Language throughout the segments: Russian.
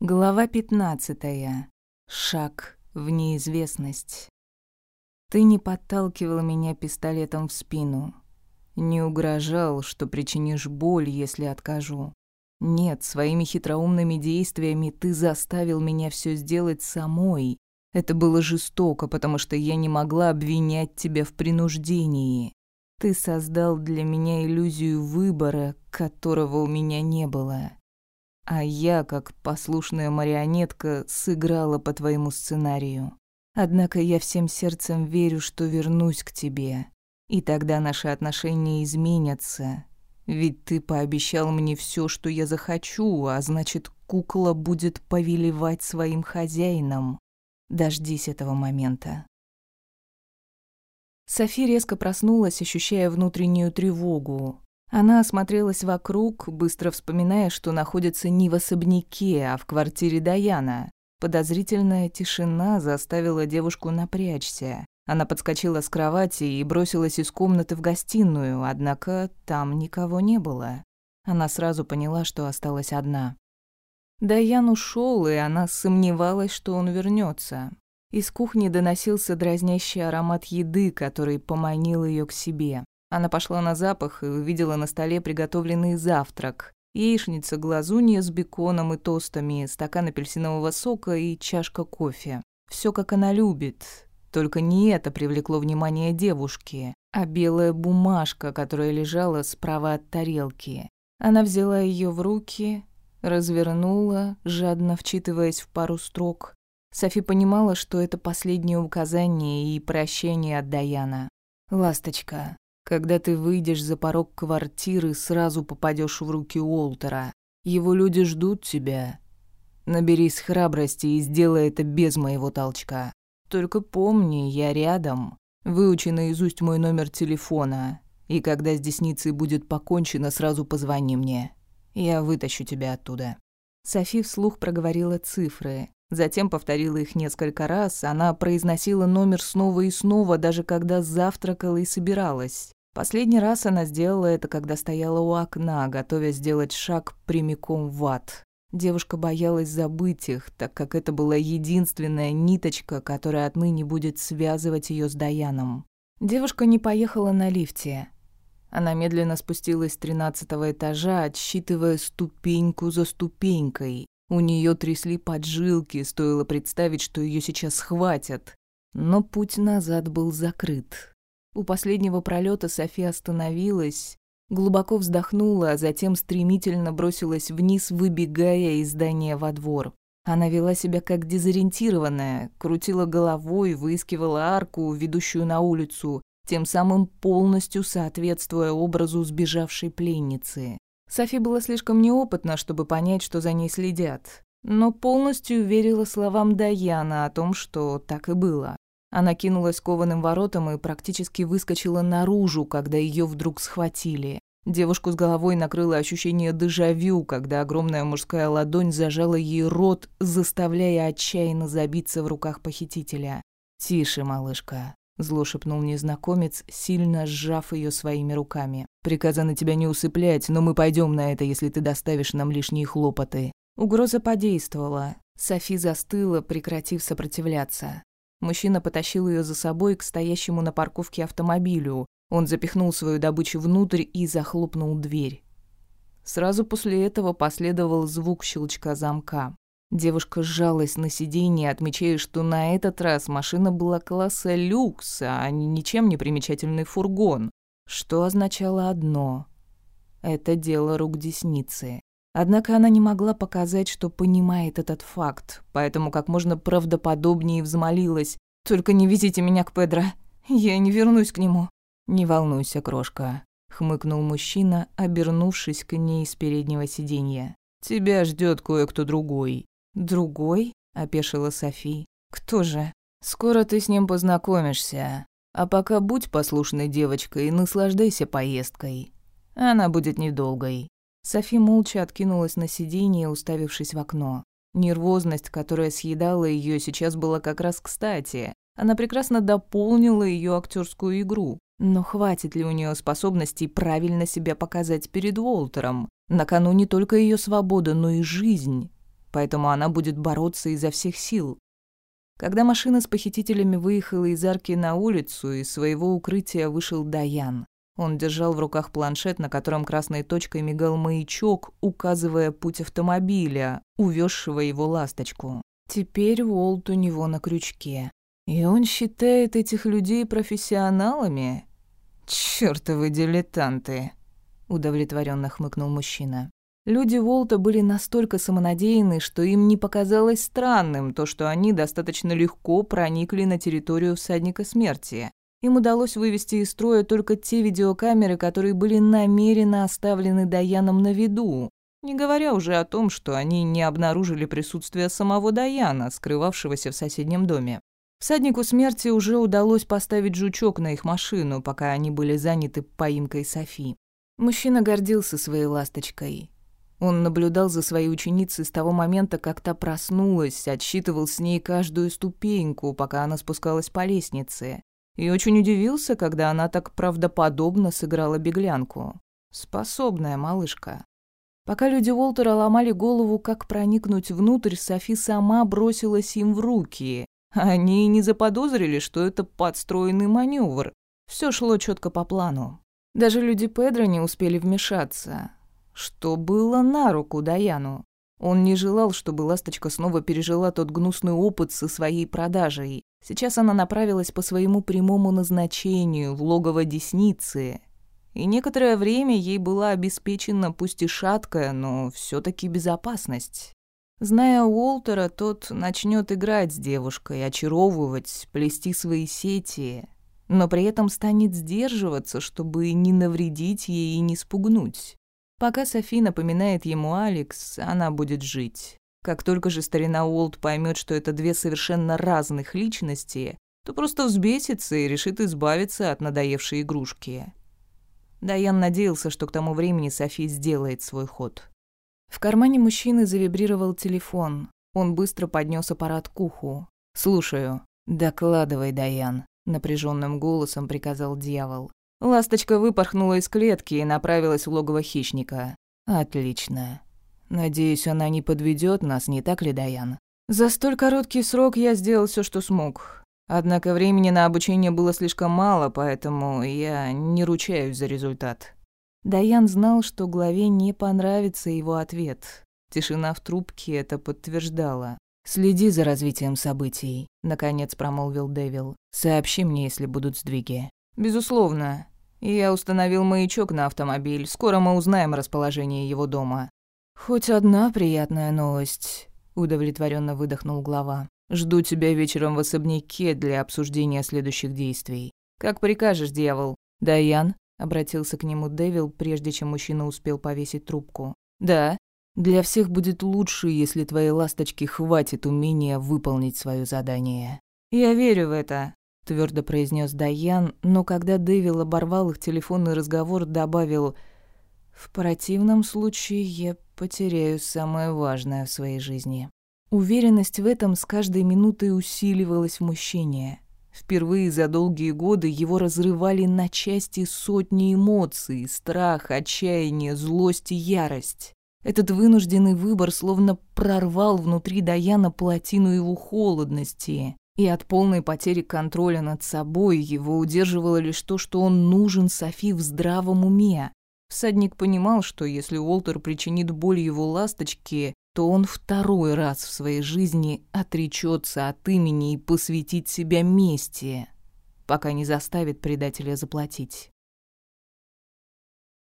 Глава 15. Шаг в неизвестность. Ты не подталкивал меня пистолетом в спину. Не угрожал, что причинишь боль, если откажу. Нет, своими хитроумными действиями ты заставил меня все сделать самой. Это было жестоко, потому что я не могла обвинять тебя в принуждении. Ты создал для меня иллюзию выбора, которого у меня не было. А я, как послушная марионетка, сыграла по твоему сценарию. Однако я всем сердцем верю, что вернусь к тебе. И тогда наши отношения изменятся. Ведь ты пообещал мне все, что я захочу, а значит, кукла будет повелевать своим хозяином. Дождись этого момента. Софи резко проснулась, ощущая внутреннюю тревогу. Она осмотрелась вокруг, быстро вспоминая, что находится не в особняке, а в квартире Даяна. Подозрительная тишина заставила девушку напрячься. Она подскочила с кровати и бросилась из комнаты в гостиную, однако там никого не было. Она сразу поняла, что осталась одна. Даян ушел, и она сомневалась, что он вернется. Из кухни доносился дразнящий аромат еды, который поманил ее к себе. Она пошла на запах и увидела на столе приготовленный завтрак. Яичница, глазунья с беконом и тостами, стакан апельсинового сока и чашка кофе. Все как она любит. Только не это привлекло внимание девушки, а белая бумажка, которая лежала справа от тарелки. Она взяла ее в руки, развернула, жадно вчитываясь в пару строк. Софи понимала, что это последнее указание и прощение от Даяна. «Ласточка, когда ты выйдешь за порог квартиры, сразу попадешь в руки Уолтера. Его люди ждут тебя. Наберись храбрости и сделай это без моего толчка. Только помни, я рядом. Выучи наизусть мой номер телефона. И когда с десницей будет покончено, сразу позвони мне. Я вытащу тебя оттуда». Софи вслух проговорила цифры. Затем повторила их несколько раз. Она произносила номер снова и снова, даже когда завтракала и собиралась. Последний раз она сделала это, когда стояла у окна, готовясь сделать шаг прямиком в ад. Девушка боялась забыть их, так как это была единственная ниточка, которая отныне будет связывать ее с Даяном. Девушка не поехала на лифте. Она медленно спустилась с тринадцатого этажа, отсчитывая ступеньку за ступенькой. У нее трясли поджилки, стоило представить, что ее сейчас схватят. Но путь назад был закрыт. У последнего пролета София остановилась, глубоко вздохнула, а затем стремительно бросилась вниз, выбегая из здания во двор. Она вела себя как дезориентированная, крутила головой, выискивала арку, ведущую на улицу, тем самым полностью соответствуя образу сбежавшей пленницы. Софи была слишком неопытна, чтобы понять, что за ней следят, но полностью верила словам Даяна о том, что так и было. Она кинулась кованым воротам и практически выскочила наружу, когда ее вдруг схватили. Девушку с головой накрыло ощущение дежавю, когда огромная мужская ладонь зажала ей рот, заставляя отчаянно забиться в руках похитителя. «Тише, малышка», — зло шепнул незнакомец, сильно сжав ее своими руками. «Приказано тебя не усыплять, но мы пойдем на это, если ты доставишь нам лишние хлопоты». Угроза подействовала. Софи застыла, прекратив сопротивляться. Мужчина потащил ее за собой к стоящему на парковке автомобилю. Он запихнул свою добычу внутрь и захлопнул дверь. Сразу после этого последовал звук щелчка замка. Девушка сжалась на сиденье, отмечая, что на этот раз машина была класса люкс, а не ничем не примечательный фургон, что означало одно — это дело рук десницы. Однако она не могла показать, что понимает этот факт, поэтому как можно правдоподобнее взмолилась. «Только не везите меня к Педро, я не вернусь к нему». «Не волнуйся, крошка», — хмыкнул мужчина, обернувшись к ней с переднего сиденья. «Тебя ждет кое-кто другой». «Другой?» — опешила Софи. «Кто же?» «Скоро ты с ним познакомишься. А пока будь послушной девочкой и наслаждайся поездкой. Она будет недолгой». Софи молча откинулась на сиденье, уставившись в окно. Нервозность, которая съедала ее, сейчас была как раз кстати. Она прекрасно дополнила ее актерскую игру. Но хватит ли у нее способностей правильно себя показать перед Уолтером? На кону не только ее свобода, но и жизнь. поэтому она будет бороться изо всех сил. Когда машина с похитителями выехала из арки на улицу, из своего укрытия вышел Даян. Он держал в руках планшет, на котором красной точкой мигал маячок, указывая путь автомобиля, увезшего его ласточку. Теперь Уолт у него на крючке. И он считает этих людей профессионалами? Чёртовы дилетанты, удовлетворенно хмыкнул мужчина. Люди Волта были настолько самонадеянны, что им не показалось странным то, что они достаточно легко проникли на территорию всадника смерти. Им удалось вывести из строя только те видеокамеры, которые были намеренно оставлены Даяном на виду, не говоря уже о том, что они не обнаружили присутствие самого Даяна, скрывавшегося в соседнем доме. Всаднику смерти уже удалось поставить жучок на их машину, пока они были заняты поимкой Софи. Мужчина гордился своей ласточкой. Он наблюдал за своей ученицей с того момента, как та проснулась, отсчитывал с ней каждую ступеньку, пока она спускалась по лестнице и очень удивился, когда она так правдоподобно сыграла беглянку. Способная малышка. Пока люди Уолтера ломали голову, как проникнуть внутрь, Софи сама бросилась им в руки. Они не заподозрили, что это подстроенный маневр. Все шло четко по плану. Даже люди Педро не успели вмешаться. Что было на руку Даяну? Он не желал, чтобы Ласточка снова пережила тот гнусный опыт со своей продажей. Сейчас она направилась по своему прямому назначению в логово Десницы. И некоторое время ей была обеспечена пусть и шаткая, но все таки безопасность. Зная Уолтера, тот начнет играть с девушкой, очаровывать, плести свои сети, но при этом станет сдерживаться, чтобы не навредить ей и не спугнуть. Пока Софи напоминает ему Алекс, она будет жить. Как только же старина Уолт поймет, что это две совершенно разных личности, то просто взбесится и решит избавиться от надоевшей игрушки. Даян надеялся, что к тому времени Софи сделает свой ход. В кармане мужчины завибрировал телефон. Он быстро поднес аппарат к уху. «Слушаю». «Докладывай, Даян», — напряженным голосом приказал дьявол. Ласточка выпорхнула из клетки и направилась в логово хищника. «Отлично. Надеюсь, она не подведет нас, не так ли, Даян? За столь короткий срок я сделал все, что смог. Однако времени на обучение было слишком мало, поэтому я не ручаюсь за результат». Даян знал, что главе не понравится его ответ. Тишина в трубке это подтверждала. «Следи за развитием событий», — наконец промолвил Дэвил. «Сообщи мне, если будут сдвиги». «Безусловно. Я установил маячок на автомобиль. Скоро мы узнаем расположение его дома». «Хоть одна приятная новость», — удовлетворенно выдохнул глава. «Жду тебя вечером в особняке для обсуждения следующих действий. Как прикажешь, дьявол». «Даян?» — обратился к нему Дэвил, прежде чем мужчина успел повесить трубку. «Да. Для всех будет лучше, если твоей ласточке хватит умения выполнить свое задание». «Я верю в это», твердо произнес Даян, но когда Дэвил оборвал их телефонный разговор, добавил «В противном случае я потеряю самое важное в своей жизни». Уверенность в этом с каждой минутой усиливалась в мужчине. Впервые за долгие годы его разрывали на части сотни эмоций – страх, отчаяние, злость и ярость. Этот вынужденный выбор словно прорвал внутри Даяна плотину его холодности, и от полной потери контроля над собой его удерживало лишь то, что он нужен Софи в здравом уме. Всадник понимал, что если Уолтер причинит боль его ласточке, то он второй раз в своей жизни отречется от имени и посвятит себя мести, пока не заставит предателя заплатить.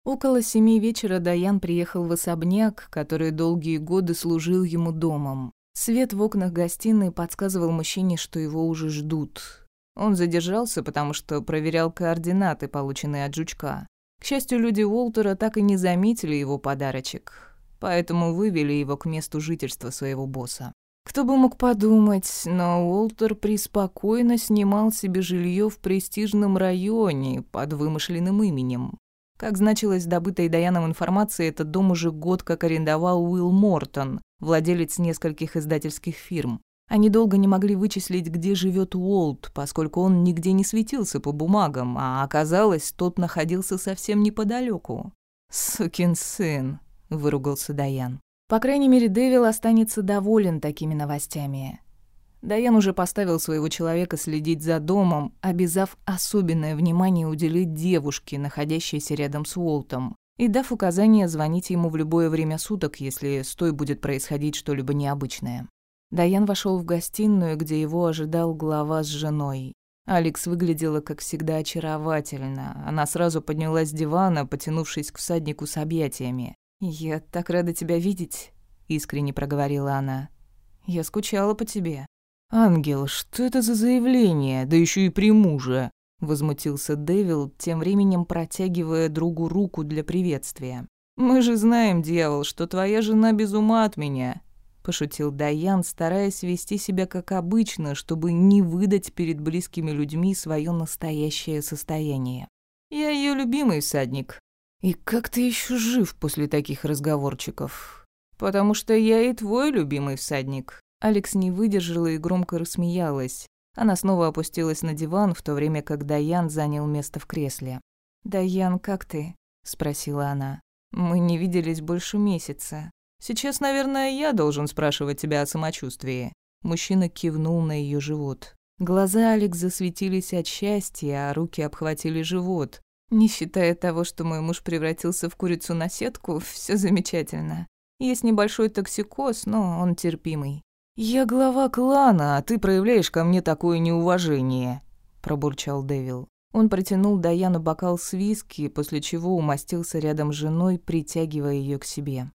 Около семи вечера Даян приехал в особняк, который долгие годы служил ему домом. Свет в окнах гостиной подсказывал мужчине, что его уже ждут. Он задержался, потому что проверял координаты, полученные от жучка. К счастью, люди Уолтера так и не заметили его подарочек, поэтому вывели его к месту жительства своего босса. Кто бы мог подумать, но Уолтер преспокойно снимал себе жилье в престижном районе под вымышленным именем. Как значилось добытой Даяном информации, этот дом уже год как арендовал Уилл Мортон, владелец нескольких издательских фирм. Они долго не могли вычислить, где живет Уолт, поскольку он нигде не светился по бумагам, а оказалось, тот находился совсем неподалеку. «Сукин сын», — выругался Даян. По крайней мере, Дэвил останется доволен такими новостями. Даян уже поставил своего человека следить за домом, обязав особенное внимание уделить девушке, находящейся рядом с Уолтом, и дав указание звонить ему в любое время суток, если с той будет происходить что-либо необычное. Даян вошел в гостиную, где его ожидал глава с женой. Алекс выглядела, как всегда, очаровательно. Она сразу поднялась с дивана, потянувшись к всаднику с объятиями. «Я так рада тебя видеть», — искренне проговорила она. «Я скучала по тебе». «Ангел, что это за заявление? Да еще и при муже!» Возмутился Дэвил, тем временем протягивая другу руку для приветствия. «Мы же знаем, дьявол, что твоя жена без ума от меня», — пошутил Даян, стараясь вести себя как обычно, чтобы не выдать перед близкими людьми свое настоящее состояние. «Я ее любимый всадник». «И как ты еще жив после таких разговорчиков?» «Потому что я и твой любимый всадник», Алекс не выдержала и громко рассмеялась. Она снова опустилась на диван, в то время как Даян занял место в кресле. «Даян, как ты?» — спросила она. «Мы не виделись больше месяца. Сейчас, наверное, я должен спрашивать тебя о самочувствии». Мужчина кивнул на ее живот. Глаза Алекс засветились от счастья, а руки обхватили живот. Не считая того, что мой муж превратился в курицу на сетку, все замечательно. Есть небольшой токсикоз, но он терпимый. «Я глава клана, а ты проявляешь ко мне такое неуважение», — пробурчал Дэвил. Он протянул Даяну бокал с виски, после чего умостился рядом с женой, притягивая ее к себе.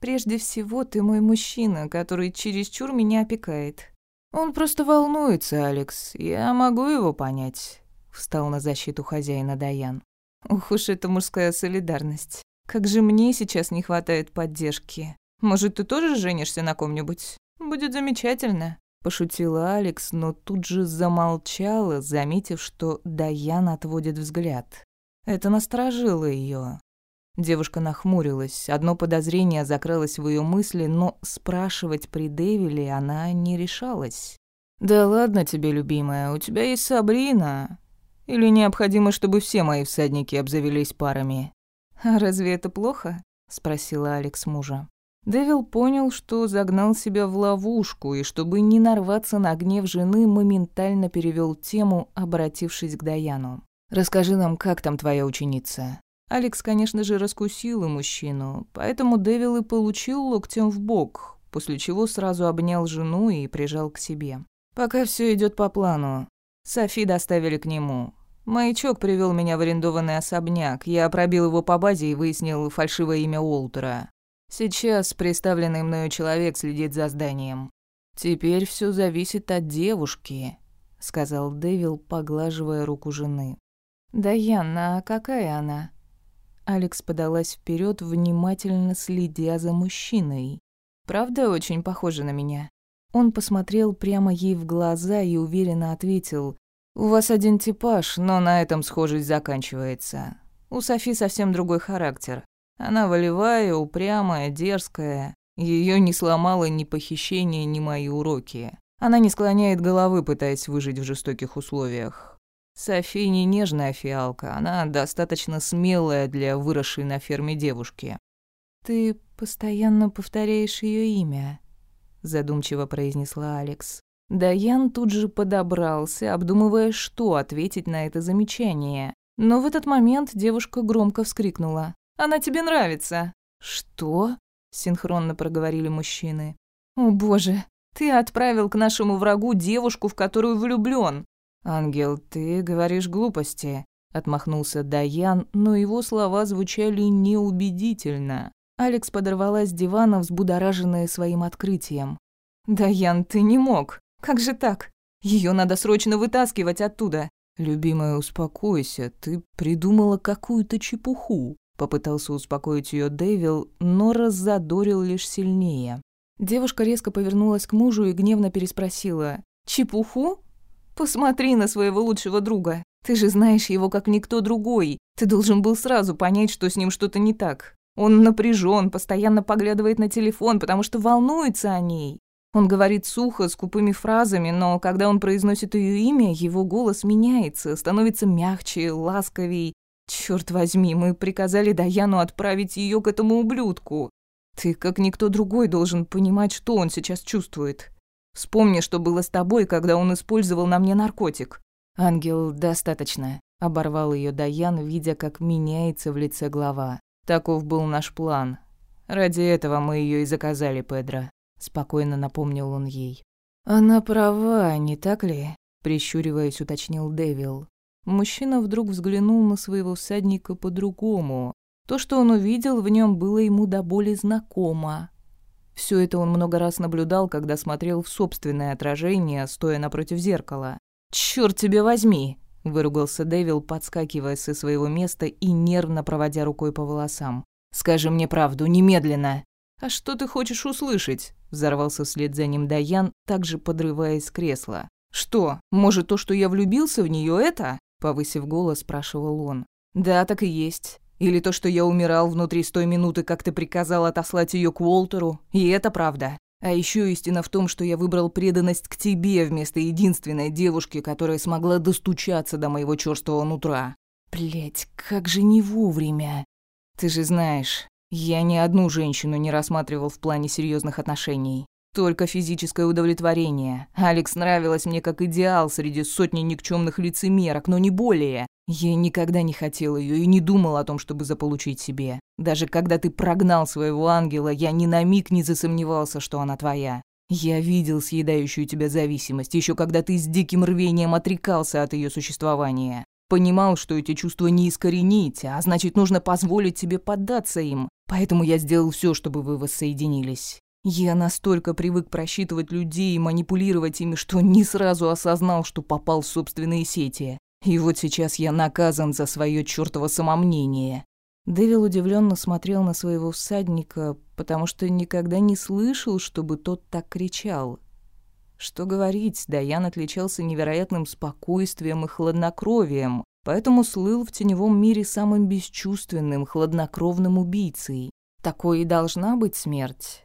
«Прежде всего, ты мой мужчина, который чересчур меня опекает». «Он просто волнуется, Алекс. Я могу его понять», — встал на защиту хозяина Даян. «Ух уж эта мужская солидарность. Как же мне сейчас не хватает поддержки. Может, ты тоже женишься на ком-нибудь?» «Будет замечательно», — пошутила Алекс, но тут же замолчала, заметив, что Даян отводит взгляд. Это насторожило ее. Девушка нахмурилась. Одно подозрение закралось в ее мысли, но спрашивать при Дэвиле она не решалась. «Да ладно тебе, любимая, у тебя есть Сабрина. Или необходимо, чтобы все мои всадники обзавелись парами?» «А разве это плохо?» — спросила Алекс мужа. Дэвил понял, что загнал себя в ловушку, и чтобы не нарваться на гнев жены, моментально перевел тему, обратившись к Даяну. «Расскажи нам, как там твоя ученица?» Алекс, конечно же, раскусил и мужчину, поэтому Дэвил и получил локтем в бок, после чего сразу обнял жену и прижал к себе. «Пока все идет по плану. Софи доставили к нему. Маячок привел меня в арендованный особняк. Я пробил его по базе и выяснил фальшивое имя Уолтера. Сейчас представленный мною человек следит за зданием. Теперь все зависит от девушки, сказал Дэвил, поглаживая руку жены. Даяна, а какая она? Алекс подалась вперед, внимательно следя за мужчиной. Правда, очень похожа на меня. Он посмотрел прямо ей в глаза и уверенно ответил: "У вас один типаж, но на этом схожесть заканчивается. У Софи совсем другой характер. Она волевая, упрямая, дерзкая. Ее не сломало ни похищение, ни мои уроки. Она не склоняет головы, пытаясь выжить в жестоких условиях. Софи не нежная фиалка, она достаточно смелая для выросшей на ферме девушки. «Ты постоянно повторяешь ее имя», — задумчиво произнесла Алекс. Даян тут же подобрался, обдумывая, что ответить на это замечание. Но в этот момент девушка громко вскрикнула. Она тебе нравится». «Что?» — синхронно проговорили мужчины. «О, боже, ты отправил к нашему врагу девушку, в которую влюблён». «Ангел, ты говоришь глупости», — отмахнулся Даян, но его слова звучали неубедительно. Алекс подорвалась с дивана, взбудораженная своим открытием. «Даян, ты не мог. Как же так? Её надо срочно вытаскивать оттуда». «Любимая, успокойся, ты придумала какую-то чепуху. Попытался успокоить ее Дэвил, но раззадорил лишь сильнее. Девушка резко повернулась к мужу и гневно переспросила. «Чепуху? Посмотри на своего лучшего друга. Ты же знаешь его как никто другой. Ты должен был сразу понять, что с ним что-то не так. Он напряжен, постоянно поглядывает на телефон, потому что волнуется о ней. Он говорит сухо, с купыми фразами, но когда он произносит ее имя, его голос меняется, становится мягче, ласковей. Черт возьми, мы приказали Даяну отправить ее к этому ублюдку. Ты, как никто другой, должен понимать, что он сейчас чувствует. Вспомни, что было с тобой, когда он использовал на мне наркотик. Ангел, достаточно. Оборвал ее Даян, видя, как меняется в лице глава. Таков был наш план. Ради этого мы ее и заказали, Педро. Спокойно напомнил он ей. Она права, не так ли? Прищуриваясь, уточнил Дэвил. Мужчина вдруг взглянул на своего всадника по-другому. То, что он увидел в нем, было ему до боли знакомо. Все это он много раз наблюдал, когда смотрел в собственное отражение, стоя напротив зеркала. «Чёрт тебе возьми!» – выругался Дэвил, подскакивая со своего места и нервно проводя рукой по волосам. «Скажи мне правду, немедленно!» «А что ты хочешь услышать?» – взорвался вслед за ним Даян, также подрываясь с кресла. «Что, может, то, что я влюбился в нее, это?» – повысив голос, спрашивал он. «Да, так и есть. Или то, что я умирал внутри с той минуты, как ты приказал отослать ее к Уолтеру, и это правда. А еще истина в том, что я выбрал преданность к тебе вместо единственной девушки, которая смогла достучаться до моего чёрствого нутра. Блять, как же не вовремя. Ты же знаешь, я ни одну женщину не рассматривал в плане серьезных отношений. Только физическое удовлетворение. Алекс нравилась мне как идеал среди сотни никчемных лицемерок, но не более. Я никогда не хотел ее и не думал о том, чтобы заполучить себе. Даже когда ты прогнал своего ангела, я ни на миг не засомневался, что она твоя. Я видел съедающую тебя зависимость, еще когда ты с диким рвением отрекался от ее существования. Понимал, что эти чувства не искоренить, а значит, нужно позволить тебе поддаться им. Поэтому я сделал все, чтобы вы воссоединились. Я настолько привык просчитывать людей и манипулировать ими, что не сразу осознал, что попал в собственные сети. И вот сейчас я наказан за свое чёртово самомнение. Дэвил удивленно смотрел на своего всадника, потому что никогда не слышал, чтобы тот так кричал. Что говорить, Даян отличался невероятным спокойствием и хладнокровием, поэтому слыл в теневом мире самым бесчувственным, хладнокровным убийцей. Такой и должна быть смерть.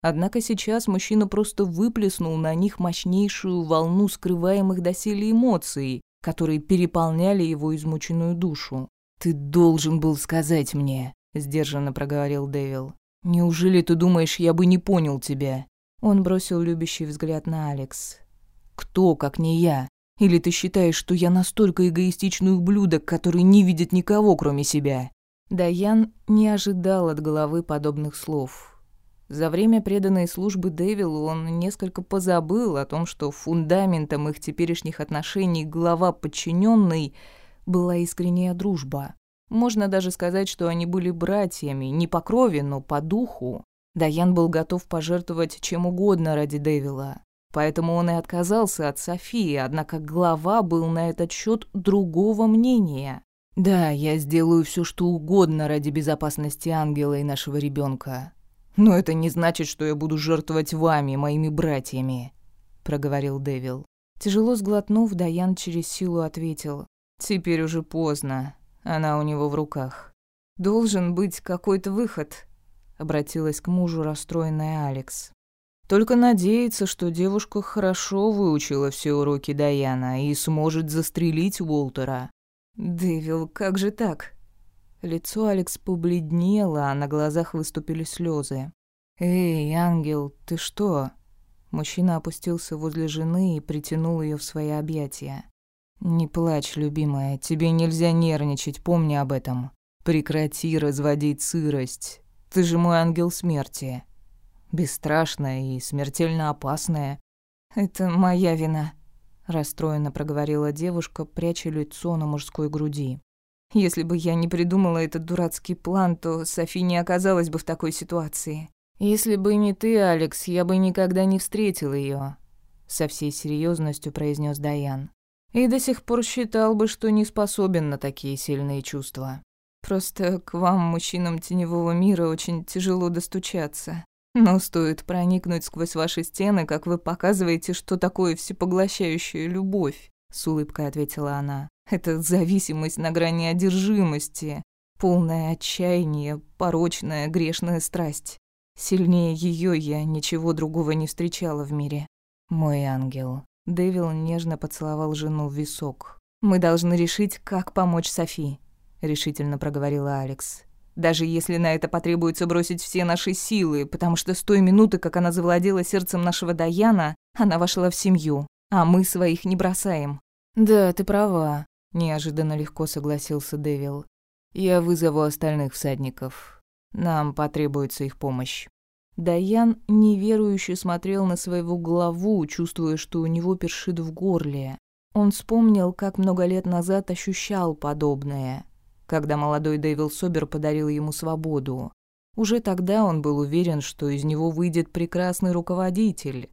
Однако сейчас мужчина просто выплеснул на них мощнейшую волну скрываемых доселе эмоций, которые переполняли его измученную душу. «Ты должен был сказать мне», — сдержанно проговорил Дэвил. «Неужели ты думаешь, я бы не понял тебя?» Он бросил любящий взгляд на Алекс. «Кто, как не я? Или ты считаешь, что я настолько эгоистичный ублюдок, который не видит никого, кроме себя?» Даян не ожидал от головы подобных слов. За время преданной службы Дэвилу он несколько позабыл о том, что фундаментом их теперешних отношений глава подчиненный была искренняя дружба. Можно даже сказать, что они были братьями, не по крови, но по духу. Даян был готов пожертвовать чем угодно ради Дэвила. Поэтому он и отказался от Софии, однако глава был на этот счет другого мнения. «Да, я сделаю все, что угодно ради безопасности ангела и нашего ребенка. «Но это не значит, что я буду жертвовать вами, моими братьями», — проговорил Дэвил. Тяжело сглотнув, Даян через силу ответил. «Теперь уже поздно. Она у него в руках». «Должен быть какой-то выход», — обратилась к мужу расстроенная Алекс. «Только надеяться, что девушка хорошо выучила все уроки Даяна и сможет застрелить Уолтера». «Дэвил, как же так?» Лицо Алекс побледнело, а на глазах выступили слезы. «Эй, ангел, ты что?» Мужчина опустился возле жены и притянул ее в свои объятия. «Не плачь, любимая, тебе нельзя нервничать, помни об этом. Прекрати разводить сырость. Ты же мой ангел смерти. Бесстрашная и смертельно опасная». «Это моя вина», — расстроенно проговорила девушка, пряча лицо на мужской груди. Если бы я не придумала этот дурацкий план, то Софи не оказалась бы в такой ситуации. Если бы не ты, Алекс, я бы никогда не встретил ее, со всей серьезностью произнес Даян. И до сих пор считал бы, что не способен на такие сильные чувства. Просто к вам, мужчинам теневого мира, очень тяжело достучаться. Но стоит проникнуть сквозь ваши стены, как вы показываете, что такое всепоглощающая любовь, с улыбкой ответила она. Это зависимость на грани одержимости, полное отчаяние, порочная грешная страсть. Сильнее ее я ничего другого не встречала в мире. Мой ангел. Дэвил нежно поцеловал жену в висок. «Мы должны решить, как помочь Софи», — решительно проговорила Алекс. Даже если на это потребуется бросить все наши силы, потому что с той минуты, как она завладела сердцем нашего Даяна, она вошла в семью, а мы своих не бросаем». «Да, ты права», — неожиданно легко согласился Дэвил. «Я вызову остальных всадников. Нам потребуется их помощь». Даян неверующе смотрел на своего главу, чувствуя, что у него першит в горле. Он вспомнил, как много лет назад ощущал подобное, когда молодой Дэвил Собер подарил ему свободу. Уже тогда он был уверен, что из него выйдет прекрасный руководитель.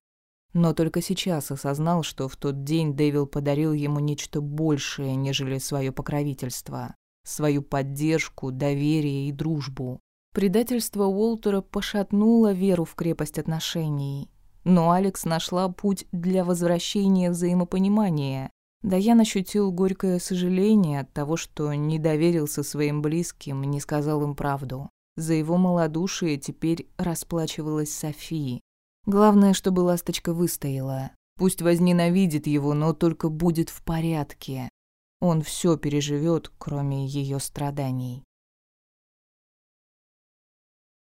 Но только сейчас осознал, что в тот день Дэвил подарил ему нечто большее, нежели свое покровительство, свою поддержку, доверие и дружбу. Предательство Уолтера пошатнуло веру в крепость отношений. Но Алекс нашла путь для возвращения взаимопонимания. Даян ощутил горькое сожаление от того, что не доверился своим близким, не сказал им правду. За его малодушие теперь расплачивалась София. Главное, чтобы ласточка выстояла. Пусть возненавидит его, но только будет в порядке. Он все переживет, кроме ее страданий.